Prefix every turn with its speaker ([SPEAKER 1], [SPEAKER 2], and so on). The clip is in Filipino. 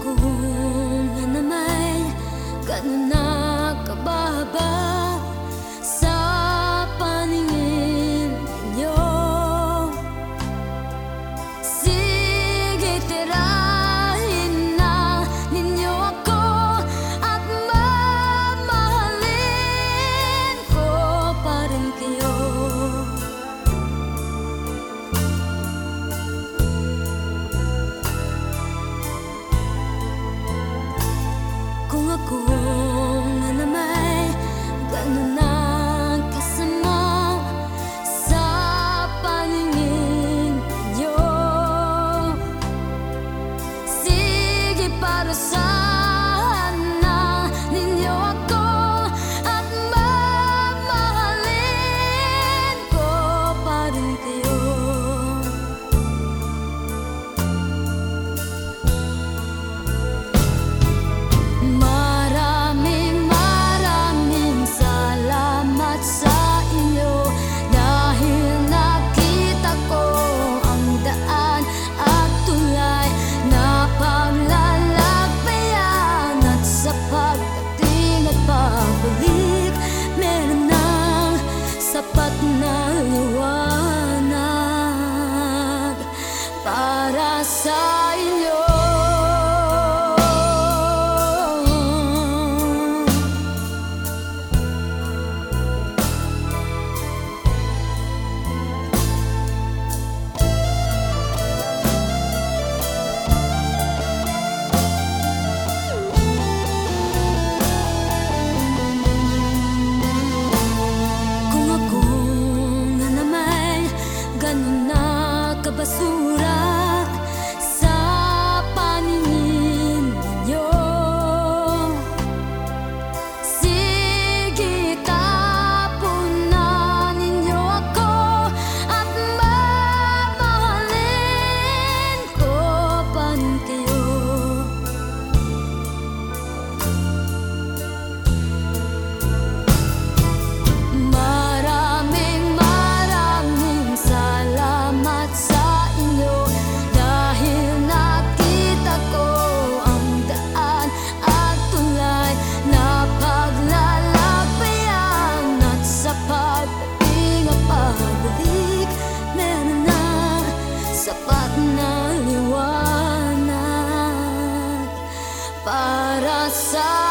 [SPEAKER 1] Kung ano na naman, ganun na kababa the sun. para sair.